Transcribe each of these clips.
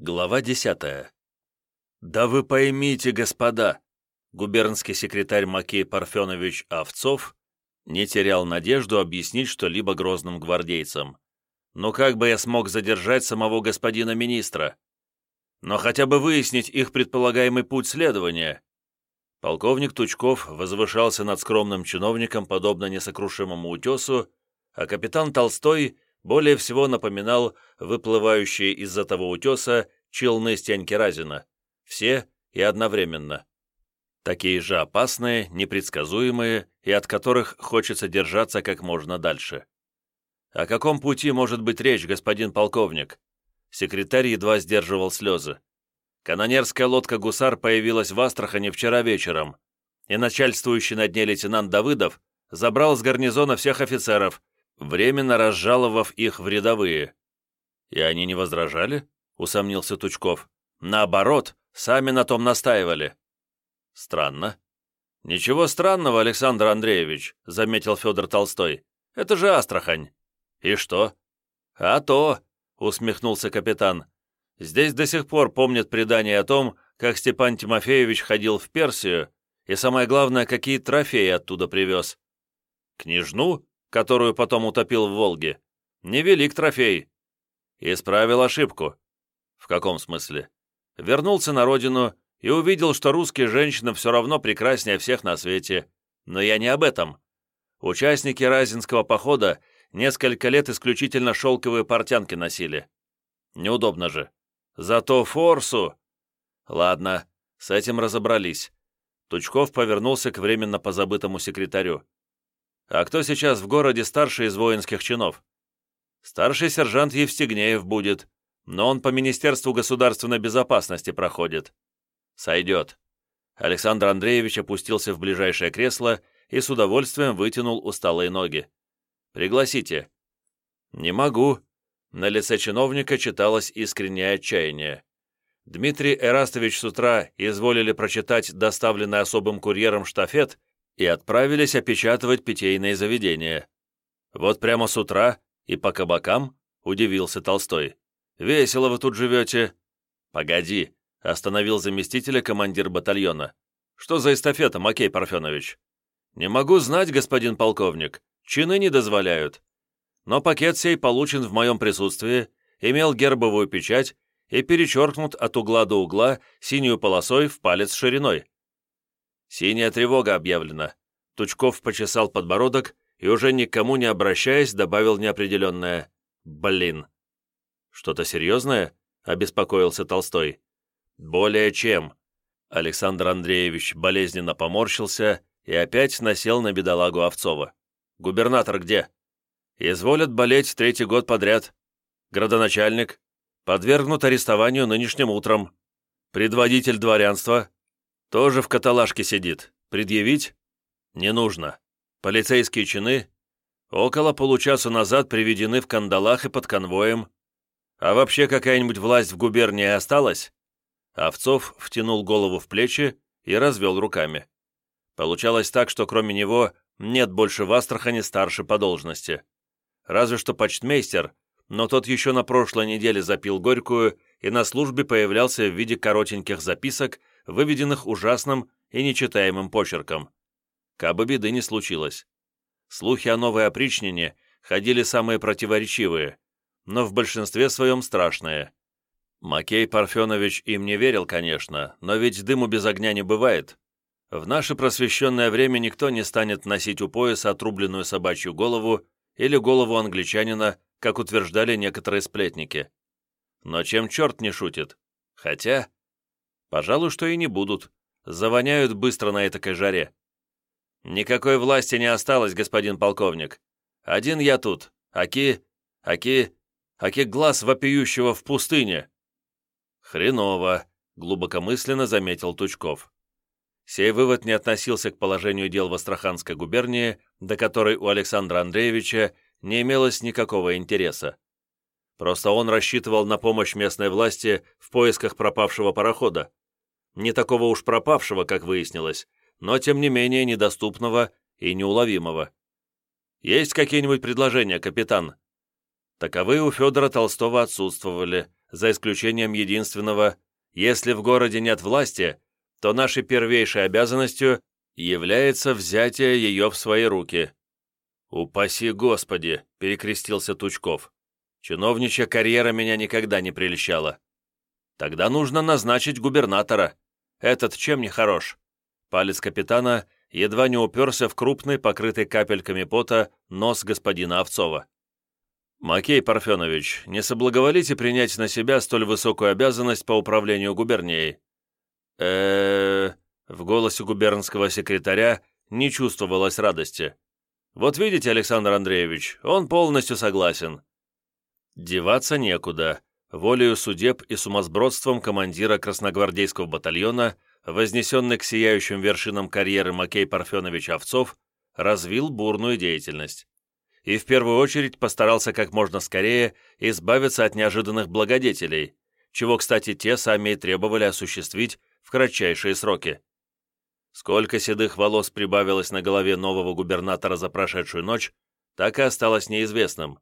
Глава десятая. «Да вы поймите, господа!» Губернский секретарь Макей Парфенович Овцов не терял надежду объяснить что-либо грозным гвардейцам. «Но как бы я смог задержать самого господина министра? Но хотя бы выяснить их предполагаемый путь следования». Полковник Тучков возвышался над скромным чиновником, подобно несокрушимому утесу, а капитан Толстой более всего напоминал выплывающие из-за того утеса челны Стеньки Разина. Все и одновременно. Такие же опасные, непредсказуемые и от которых хочется держаться как можно дальше. О каком пути может быть речь, господин полковник? Секретарь едва сдерживал слезы. Канонерская лодка «Гусар» появилась в Астрахани вчера вечером, и начальствующий над ней лейтенант Давыдов забрал с гарнизона всех офицеров, временно разжаловав их в рядовые. «И они не возражали?» — усомнился Тучков. «Наоборот, сами на том настаивали». «Странно». «Ничего странного, Александр Андреевич», — заметил Федор Толстой. «Это же Астрахань». «И что?» «А то», — усмехнулся капитан. «Здесь до сих пор помнят предание о том, как Степан Тимофеевич ходил в Персию, и самое главное, какие трофеи оттуда привез. Княжну которую потом утопил в Волге, невелик трофей. Исправил ошибку. В каком смысле? Вернулся на родину и увидел, что русские женщины все равно прекраснее всех на свете. Но я не об этом. Участники Разинского похода несколько лет исключительно шелковые портянки носили. Неудобно же. Зато форсу... Ладно, с этим разобрались. Тучков повернулся к временно позабытому секретарю. А кто сейчас в городе старший из воинских чинов? Старший сержант Евстигнеев будет, но он по Министерству государственной безопасности проходит. Сойдет. Александр Андреевич опустился в ближайшее кресло и с удовольствием вытянул усталые ноги. «Пригласите». «Не могу». На лице чиновника читалось искреннее отчаяние. Дмитрий Эрастович с утра изволили прочитать доставленный особым курьером штафет и отправились опечатывать питейные заведения. Вот прямо с утра и по кабакам, удивился Толстой. Весело вы тут живете. Погоди, остановил заместителя командир батальона. Что за эстафета, Макей Парфенович? Не могу знать, господин полковник. Чины не дозволяют. Но пакет сей получен в моем присутствии, имел гербовую печать и перечеркнут от угла до угла синюю полосой в палец шириной. «Синяя тревога объявлена». Тучков почесал подбородок и уже никому не обращаясь добавил неопределенное «Блин». «Что-то серьезное?» — обеспокоился Толстой. «Более чем». Александр Андреевич болезненно поморщился и опять насел на бедолагу Овцова. «Губернатор где?» «Изволят болеть третий год подряд. Градоначальник. Подвергнут арестованию нынешним утром. Предводитель дворянства. Тоже в каталажке сидит. Предъявить? Не нужно. Полицейские чины около получаса назад приведены в кандалах и под конвоем. А вообще какая-нибудь власть в губернии осталась? Овцов втянул голову в плечи и развел руками. Получалось так, что кроме него нет больше в Астрахани старше по должности. Разве что почтмейстер, но тот еще на прошлой неделе запил горькую и на службе появлялся в виде коротеньких записок выведенных ужасным и нечитаемым почерком. Кабы беды не случилось. Слухи о новой опричнине ходили самые противоречивые, но в большинстве своем страшные. Макей Парфенович им не верил, конечно, но ведь дыму без огня не бывает. В наше просвещенное время никто не станет носить у пояса отрубленную собачью голову или голову англичанина, как утверждали некоторые сплетники. Но чем черт не шутит? Хотя... Пожалуй, что и не будут. Завоняют быстро на этакой жаре. Никакой власти не осталось, господин полковник. Один я тут. Аки... Аки... Аки глаз вопиющего в пустыне. Хреново, глубокомысленно заметил Тучков. Сей вывод не относился к положению дел в Астраханской губернии, до которой у Александра Андреевича не имелось никакого интереса. Просто он рассчитывал на помощь местной власти в поисках пропавшего парохода. Не такого уж пропавшего, как выяснилось, но тем не менее недоступного и неуловимого. Есть какие-нибудь предложения, капитан? Таковые у Федора Толстого отсутствовали, за исключением единственного, если в городе нет власти, то нашей первейшей обязанностью является взятие ее в свои руки». «Упаси Господи!» — перекрестился Тучков. «Чиновничья карьера меня никогда не прельщала. Тогда нужно назначить губернатора. Этот чем не хорош?» Палец капитана едва не уперся в крупный, покрытый капельками пота, нос господина Овцова. «Макей Парфенович, не соблаговолите принять на себя столь высокую обязанность по управлению губернией?» э В голосе губернского секретаря не чувствовалось радости. «Вот видите, Александр Андреевич, он полностью согласен». Деваться некуда. Волею судеб и сумасбродством командира красногвардейского батальона – вознесенный к сияющим вершинам карьеры Макей Парфенович Овцов, развил бурную деятельность. И в первую очередь постарался как можно скорее избавиться от неожиданных благодетелей, чего, кстати, те сами и требовали осуществить в кратчайшие сроки. Сколько седых волос прибавилось на голове нового губернатора за прошедшую ночь, так и осталось неизвестным.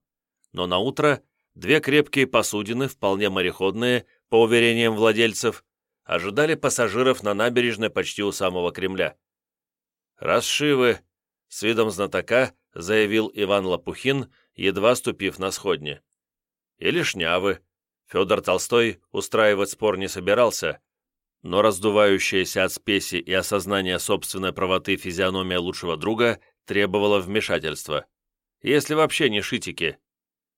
Но на утро две крепкие посудины, вполне мореходные, по уверениям владельцев, ожидали пассажиров на набережной почти у самого Кремля. «Расшивы!» — с видом знатока заявил Иван Лопухин, едва ступив на сходни. «Или шнявы!» Федор Толстой устраивать спор не собирался, но раздувающаяся от спеси и осознания собственной правоты физиономия лучшего друга требовала вмешательства. Если вообще не шитики.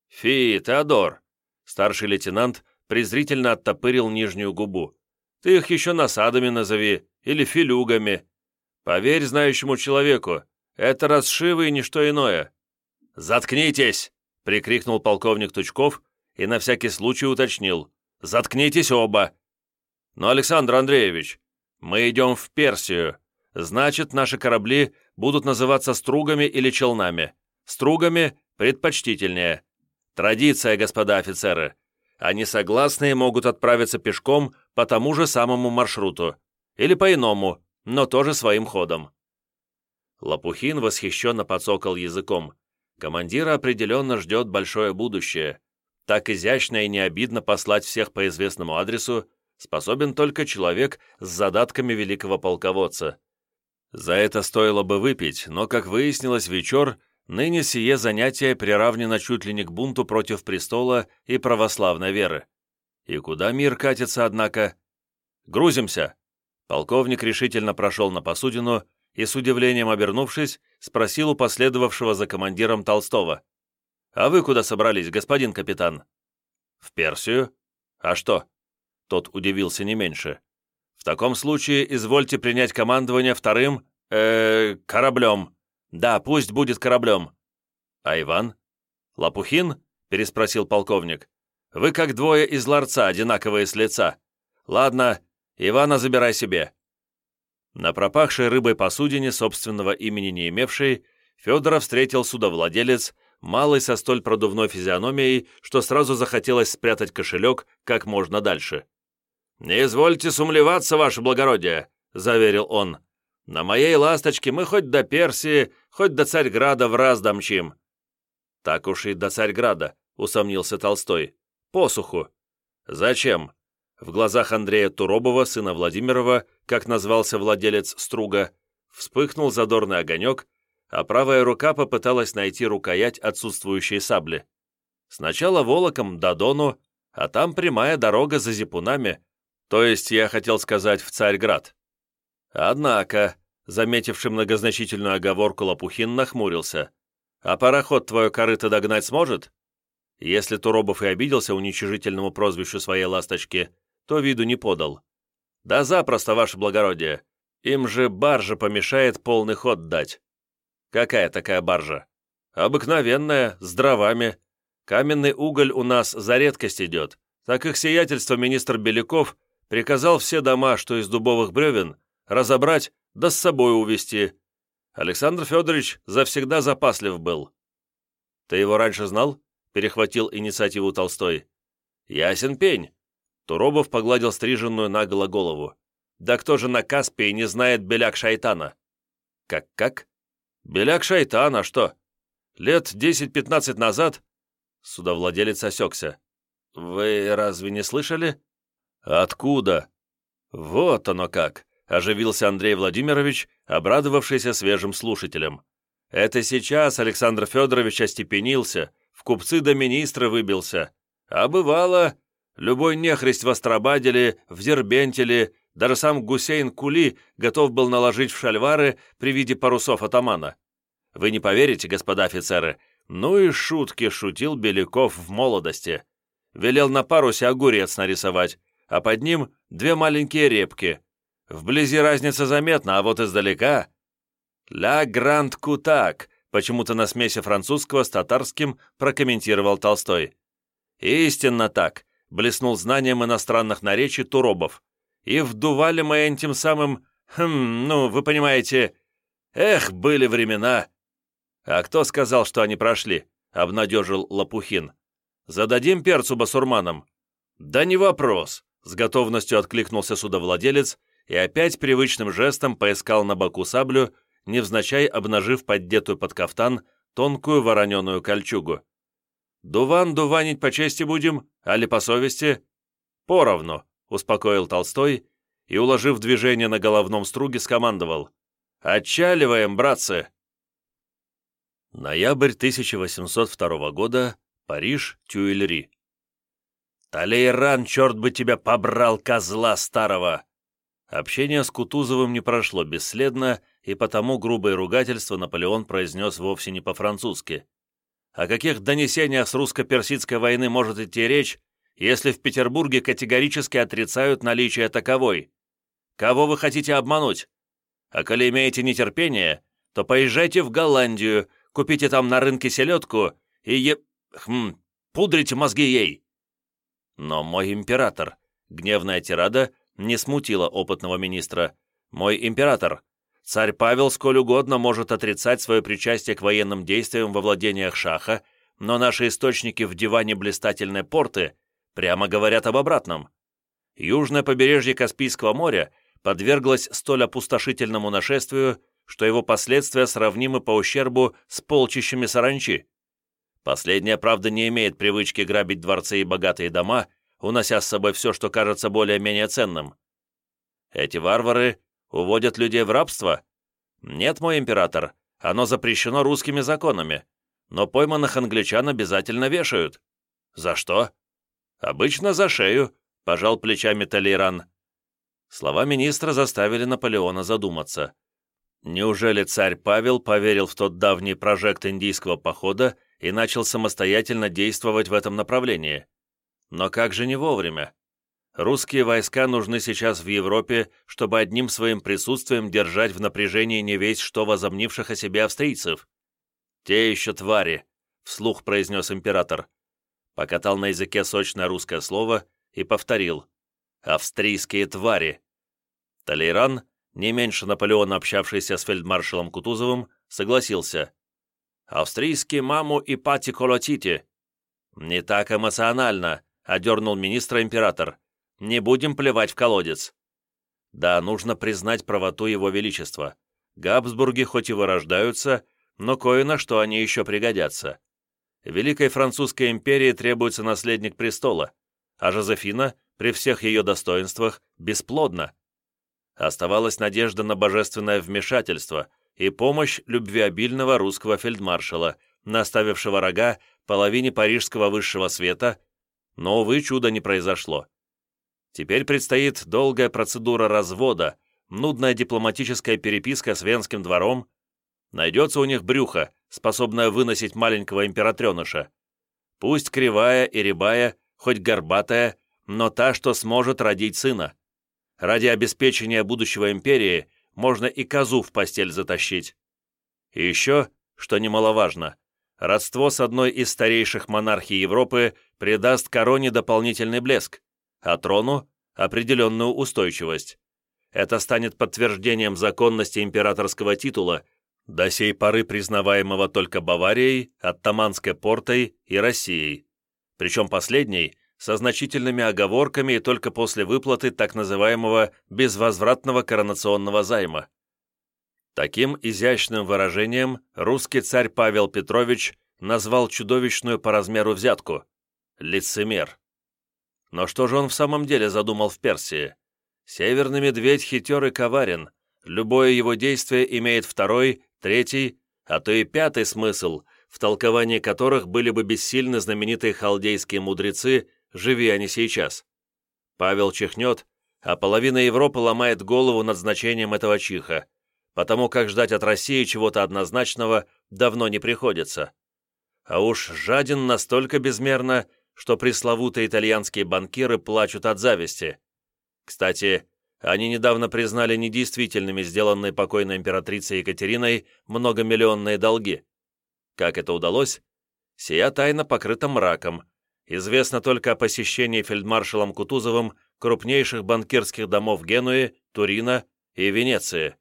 «Фи, Теодор!» Старший лейтенант презрительно оттопырил нижнюю губу. Ты их еще насадами назови или филюгами. Поверь знающему человеку, это расшивы и ничто иное». «Заткнитесь!» — прикрикнул полковник Тучков и на всякий случай уточнил. «Заткнитесь оба!» «Но, Александр Андреевич, мы идем в Персию. Значит, наши корабли будут называться стругами или челнами. Стругами предпочтительнее. Традиция, господа офицеры. А несогласные могут отправиться пешком по тому же самому маршруту. Или по-иному, но тоже своим ходом. Лопухин восхищенно подсокал языком. Командира определенно ждет большое будущее. Так изящно и не обидно послать всех по известному адресу способен только человек с задатками великого полководца. За это стоило бы выпить, но, как выяснилось, вечер, ныне сие занятие приравнено чуть ли не к бунту против престола и православной веры. И куда мир катится, однако? Грузимся!» Полковник решительно прошел на посудину и, с удивлением обернувшись, спросил у последовавшего за командиром Толстого. «А вы куда собрались, господин капитан?» «В Персию? А что?» Тот удивился не меньше. «В таком случае извольте принять командование вторым... э кораблем. Да, пусть будет кораблем». «А Иван?» «Лопухин?» — переспросил полковник. Вы как двое из ларца, одинаковые с лица. Ладно, Ивана забирай себе». На пропахшей рыбой посудине, собственного имени не имевшей, Федора встретил судовладелец, малый со столь продувной физиономией, что сразу захотелось спрятать кошелек как можно дальше. «Не извольте сумлеваться, ваше благородие», — заверил он. «На моей ласточке мы хоть до Персии, хоть до Царьграда в раз домчим». «Так уж и до Царьграда», — усомнился Толстой. Посуху. Зачем? В глазах Андрея Туробова, сына Владимирова, как назвался владелец струга, вспыхнул задорный огонек, а правая рука попыталась найти рукоять отсутствующей сабли. Сначала волоком до Дону, а там прямая дорога за зипунами, то есть, я хотел сказать, в Царьград. Однако, заметивший многозначительную оговорку Лопухин нахмурился. «А пароход твое корыто догнать сможет?» Если Туробов и обиделся уничижительному прозвищу своей ласточки, то виду не подал. «Да запросто, ваше благородие. Им же баржа помешает полный ход дать». «Какая такая баржа?» «Обыкновенная, с дровами. Каменный уголь у нас за редкость идет. Так их сиятельство министр Беляков приказал все дома, что из дубовых бревен, разобрать да с собой увезти. Александр Федорович завсегда запаслив был». «Ты его раньше знал?» перехватил инициативу Толстой. «Ясен пень!» Туробов погладил стриженную наголо голову. «Да кто же на Каспии не знает беляк шайтана?» «Как-как?» «Беляк шайтана, что?» «Лет десять-пятнадцать назад...» Судовладелец осекся. Вы разве не слышали? Откуда? Вот оно как, оживился Андрей Владимирович, обрадовавшийся свежим слушателем. Это сейчас Александр Федорович остепенился, в купцы до министра выбился. А бывало, любой нехрист в Острабаде в Дербенте даже сам Гусейн Кули готов был наложить в шальвары при виде парусов атамана. Вы не поверите, господа офицеры, ну и шутки шутил Беляков в молодости. Велел на парусе огурец нарисовать, а под ним две маленькие репки. Вблизи разница заметна, а вот издалека... «Ля Гранд Кутак», почему-то на смеси французского с татарским прокомментировал Толстой. «Истинно так», блеснул знанием иностранных наречий Туробов. «И вдували мы этим самым... Хм, ну, вы понимаете... Эх, были времена!» «А кто сказал, что они прошли?» — обнадежил Лопухин. «Зададим перцу басурманам». «Да не вопрос», — с готовностью откликнулся судовладелец и опять привычным жестом поискал на боку саблю, невзначай обнажив поддетую под кафтан тонкую вороненую кольчугу. «Дуван дуванить по чести будем, али по совести?» «Поровну», — успокоил Толстой и, уложив движение на головном струге, скомандовал. «Отчаливаем, братцы!» Ноябрь 1802 года, Париж, Тюильри. «Талейран, черт бы тебя побрал, козла старого!» Общение с Кутузовым не прошло бесследно, и потому грубое ругательство Наполеон произнес вовсе не по-французски. О каких донесениях с русско-персидской войны может идти речь, если в Петербурге категорически отрицают наличие таковой? Кого вы хотите обмануть? А коли имеете нетерпение, то поезжайте в Голландию, Купите там на рынке селедку и е... Хм, пудрите мозги ей!» Но мой император, гневная тирада, не смутила опытного министра. «Мой император, царь Павел сколь угодно может отрицать свое причастие к военным действиям во владениях Шаха, но наши источники в диване блистательной порты прямо говорят об обратном. Южное побережье Каспийского моря подверглось столь опустошительному нашествию, что его последствия сравнимы по ущербу с полчищами саранчи. Последняя, правда, не имеет привычки грабить дворцы и богатые дома, унося с собой все, что кажется более-менее ценным. Эти варвары уводят людей в рабство? Нет, мой император, оно запрещено русскими законами, но пойманных англичан обязательно вешают. За что? Обычно за шею, пожал плечами Толейран. Слова министра заставили Наполеона задуматься. Неужели царь Павел поверил в тот давний прожект индийского похода и начал самостоятельно действовать в этом направлении? Но как же не вовремя? Русские войска нужны сейчас в Европе, чтобы одним своим присутствием держать в напряжении не весь что возомнивших о себе австрийцев. «Те еще твари», — вслух произнес император. Покатал на языке сочное русское слово и повторил. «Австрийские твари». Толейран не меньше Наполеона, общавшийся с фельдмаршалом Кутузовым, согласился. «Австрийский маму и пати колотите». «Не так эмоционально», — одернул министра император. «Не будем плевать в колодец». Да, нужно признать правоту его величества. Габсбурги хоть и вырождаются, но кое на что они еще пригодятся. Великой Французской империи требуется наследник престола, а Жозефина, при всех ее достоинствах, бесплодна. Оставалась надежда на божественное вмешательство и помощь любвеобильного русского фельдмаршала, наставившего рога половине парижского высшего света, но, увы, чуда не произошло. Теперь предстоит долгая процедура развода, нудная дипломатическая переписка с Венским двором. Найдется у них брюхо, способное выносить маленького императреныша. Пусть кривая и рябая, хоть горбатая, но та, что сможет родить сына. Ради обеспечения будущего империи можно и козу в постель затащить. И еще, что немаловажно, родство с одной из старейших монархий Европы придаст короне дополнительный блеск, а трону – определенную устойчивость. Это станет подтверждением законности императорского титула, до сей поры признаваемого только Баварией, Оттаманской портой и Россией. Причем последней со значительными оговорками и только после выплаты так называемого безвозвратного коронационного займа. Таким изящным выражением русский царь Павел Петрович назвал чудовищную по размеру взятку – лицемер. Но что же он в самом деле задумал в Персии? Северный медведь хитер и коварен. Любое его действие имеет второй, третий, а то и пятый смысл, в толковании которых были бы бессильны знаменитые халдейские мудрецы, живи они сейчас. Павел чихнет, а половина Европы ломает голову над значением этого чиха, потому как ждать от России чего-то однозначного давно не приходится. А уж жаден настолько безмерно, что пресловутые итальянские банкиры плачут от зависти. Кстати, они недавно признали недействительными сделанные покойной императрицей Екатериной многомиллионные долги. Как это удалось? Сия тайна покрыта мраком. Известно только о посещении фельдмаршалом Кутузовым крупнейших банкирских домов Генуи, Турина и Венеции.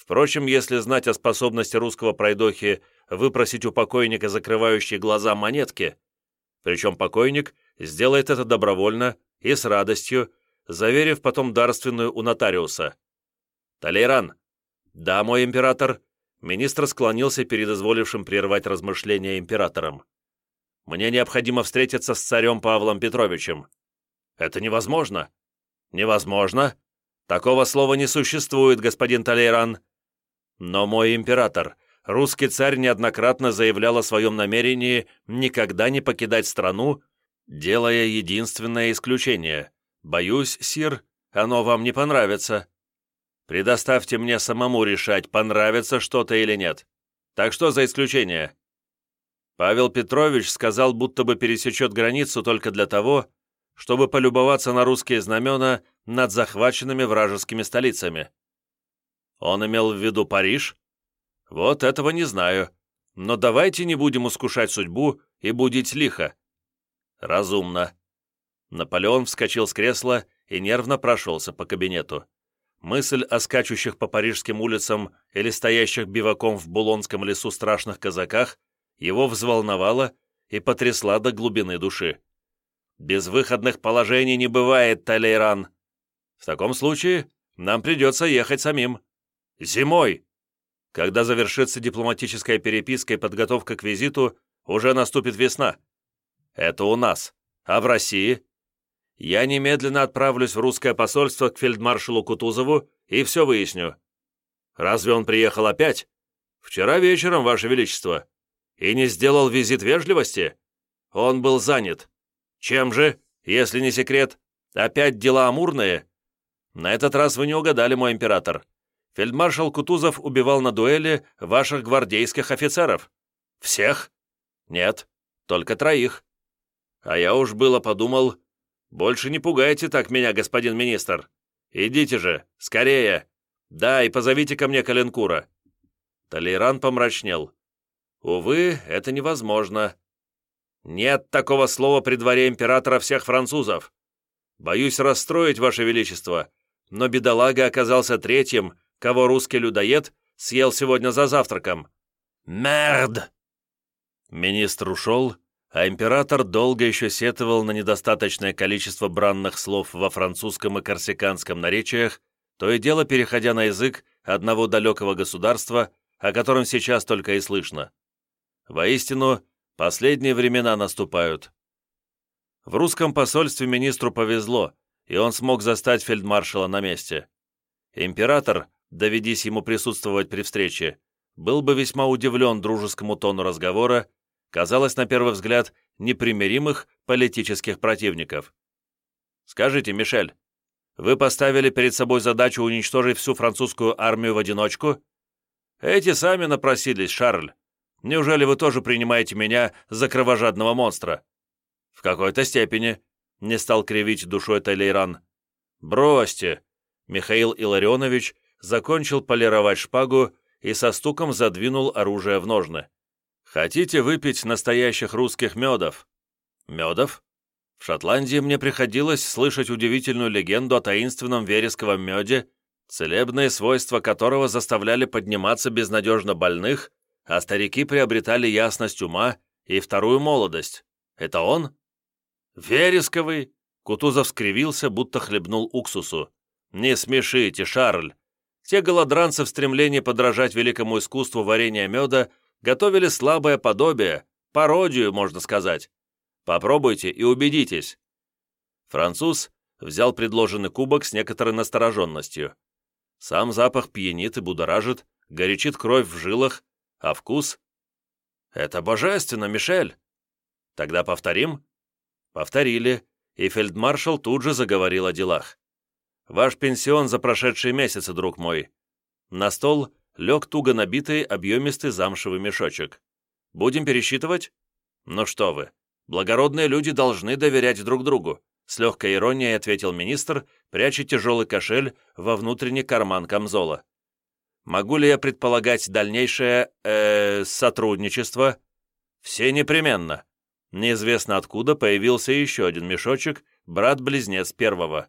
Впрочем, если знать о способности русского пройдохи выпросить у покойника закрывающие глаза монетки, причем покойник сделает это добровольно и с радостью, заверив потом дарственную у нотариуса. «Талейран!» «Да, мой император!» Министр склонился перед изволившим прервать размышления императором. «Мне необходимо встретиться с царем Павлом Петровичем». «Это невозможно». «Невозможно? Такого слова не существует, господин Талейран». «Но мой император, русский царь неоднократно заявлял о своем намерении никогда не покидать страну, делая единственное исключение. Боюсь, сир, оно вам не понравится. Предоставьте мне самому решать, понравится что-то или нет. Так что за исключение?» Павел Петрович сказал, будто бы пересечет границу только для того, чтобы полюбоваться на русские знамена над захваченными вражескими столицами. Он имел в виду Париж? Вот этого не знаю. Но давайте не будем искушать судьбу и будить лихо. Разумно. Наполеон вскочил с кресла и нервно прошелся по кабинету. Мысль о скачущих по парижским улицам или стоящих биваком в Булонском лесу страшных казаках его взволновала и потрясла до глубины души. «Безвыходных положений не бывает, Талейран. В таком случае нам придется ехать самим. Зимой!» Когда завершится дипломатическая переписка и подготовка к визиту, уже наступит весна. Это у нас. А в России? Я немедленно отправлюсь в русское посольство к фельдмаршалу Кутузову и все выясню. Разве он приехал опять? Вчера вечером, Ваше Величество. И не сделал визит вежливости? Он был занят. Чем же, если не секрет? Опять дела амурные? На этот раз вы не угадали, мой император. Фельдмаршал Кутузов убивал на дуэли ваших гвардейских офицеров. Всех? Нет, только троих. А я уж было подумал, «Больше не пугайте так меня, господин министр! Идите же, скорее! Да, и позовите ко мне Каленкура!» Толейран помрачнел. «Увы, это невозможно. Нет такого слова при дворе императора всех французов. Боюсь расстроить, Ваше Величество, но бедолага оказался третьим, кого русский людоед съел сегодня за завтраком. Мерд!» Министр ушел, а император долго еще сетовал на недостаточное количество бранных слов во французском и корсиканском наречиях, то и дело переходя на язык одного далекого государства, о котором сейчас только и слышно. Воистину, последние времена наступают. В русском посольстве министру повезло, и он смог застать фельдмаршала на месте. Император, доведись ему присутствовать при встрече, был бы весьма удивлен дружескому тону разговора казалось на первый взгляд непримиримых политических противников. «Скажите, Мишель, вы поставили перед собой задачу уничтожить всю французскую армию в одиночку? Эти сами напросились, Шарль. Неужели вы тоже принимаете меня за кровожадного монстра?» «В какой-то степени», — не стал кривить душой Талейран. «Бросьте!» Михаил Илларионович закончил полировать шпагу и со стуком задвинул оружие в ножны. Хотите выпить настоящих русских медов? Медов? В Шотландии мне приходилось слышать удивительную легенду о таинственном вересковом меде, целебные свойства которого заставляли подниматься безнадежно больных, а старики приобретали ясность ума и вторую молодость. Это он? Вересковый? Кутузов скривился, будто хлебнул уксусу. «Не смешите, Шарль. Те голодранцы в стремлении подражать великому искусству варенья меда готовили слабое подобие, пародию, можно сказать. Попробуйте и убедитесь. Француз взял предложенный кубок с некоторой настороженностью. Сам запах пьянит и будоражит, горячит кровь в жилах, а вкус... «Это божественно, Мишель!» «Тогда повторим?» Повторили, и фельдмаршал тут же заговорил о делах. «Ваш пенсион за прошедшие месяцы, друг мой». На стол лег туго набитый объемистый замшевый мешочек. «Будем пересчитывать?» «Ну что вы, благородные люди должны доверять друг другу», с легкой иронией ответил министр, пряча тяжелый кошель во внутренний карман камзола. «Могу ли я предполагать дальнейшее... Э, сотрудничество?» «Все непременно». Неизвестно откуда появился еще один мешочек, брат-близнец первого.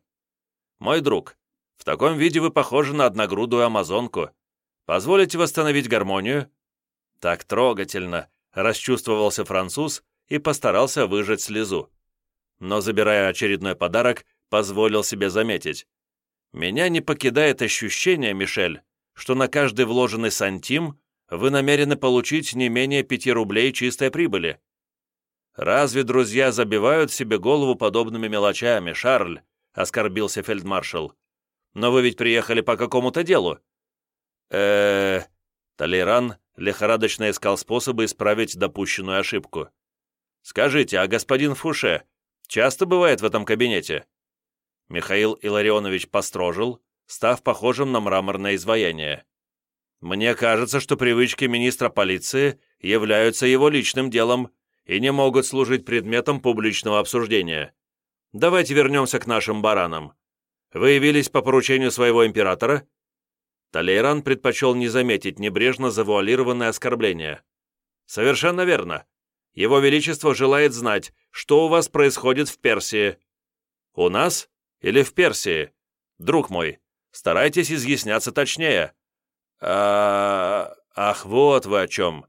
«Мой друг, в таком виде вы похожи на одногрудую амазонку. Позволите восстановить гармонию?» «Так трогательно», — расчувствовался француз и постарался выжать слезу но, забирая очередной подарок, позволил себе заметить. «Меня не покидает ощущение, Мишель, что на каждый вложенный сантим вы намерены получить не менее пяти рублей чистой прибыли. Разве друзья забивают себе голову подобными мелочами, Шарль?» — оскорбился фельдмаршал. «Но вы ведь приехали по какому-то делу». э Толеран лихорадочно искал способы исправить допущенную ошибку. «Скажите, а господин Фуше Часто бывает в этом кабинете?» Михаил Илларионович построжил, став похожим на мраморное изваяние. «Мне кажется, что привычки министра полиции являются его личным делом и не могут служить предметом публичного обсуждения. Давайте вернемся к нашим баранам. Вы явились по поручению своего императора?» Талейран предпочел не заметить небрежно завуалированное оскорбление. «Совершенно верно. Его Величество желает знать, что у вас происходит в Персии». «У нас или в Персии? Друг мой, старайтесь изъясняться точнее». А... «Ах, вот вы о чем.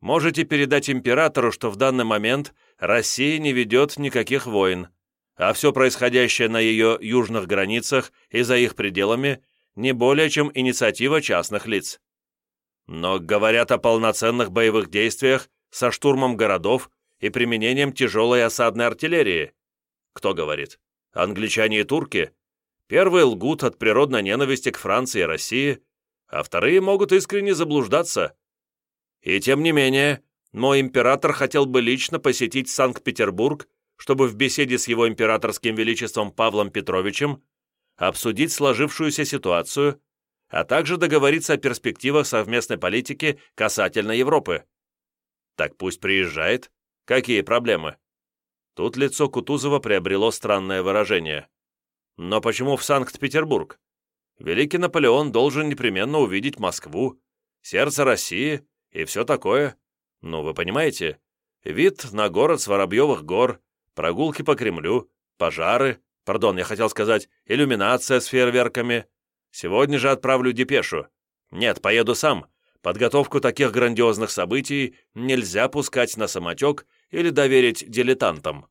Можете передать императору, что в данный момент Россия не ведет никаких войн, а все происходящее на ее южных границах и за их пределами не более чем инициатива частных лиц. Но говорят о полноценных боевых действиях со штурмом городов и применением тяжелой осадной артиллерии. Кто говорит? Англичане и турки? Первые лгут от природной ненависти к Франции и России, а вторые могут искренне заблуждаться. И тем не менее, мой император хотел бы лично посетить Санкт-Петербург, чтобы в беседе с его императорским величеством Павлом Петровичем обсудить сложившуюся ситуацию, а также договориться о перспективах совместной политики касательно Европы. Так пусть приезжает. Какие проблемы? Тут лицо Кутузова приобрело странное выражение. Но почему в Санкт-Петербург? Великий Наполеон должен непременно увидеть Москву, сердце России и все такое. Ну, вы понимаете? Вид на город с Воробьевых гор, прогулки по Кремлю, пожары, пардон, я хотел сказать, иллюминация с фейерверками. Сегодня же отправлю депешу. Нет, поеду сам, Подготовку таких грандиозных событий нельзя пускать на самотек или доверить дилетантам.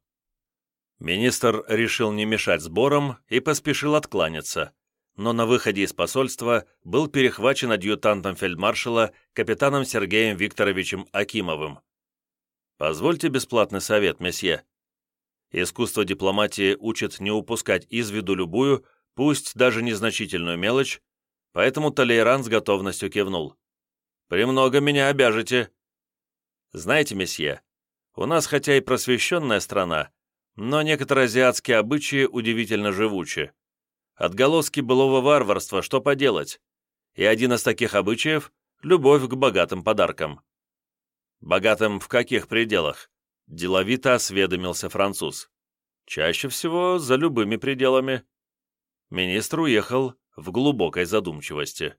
Министр решил не мешать сборам и поспешил откланяться, но на выходе из посольства был перехвачен адъютантом фельдмаршала капитаном Сергеем Викторовичем Акимовым. «Позвольте бесплатный совет, месье. Искусство дипломатии учит не упускать из виду любую, пусть даже незначительную мелочь, поэтому Толейран с готовностью кивнул. «Премного меня обяжете». «Знаете, месье, у нас хотя и просвещенная страна, но некоторые азиатские обычаи удивительно живучи. Отголоски былого варварства, что поделать? И один из таких обычаев — любовь к богатым подаркам». «Богатым в каких пределах?» — деловито осведомился француз. «Чаще всего за любыми пределами». Министр уехал в глубокой задумчивости.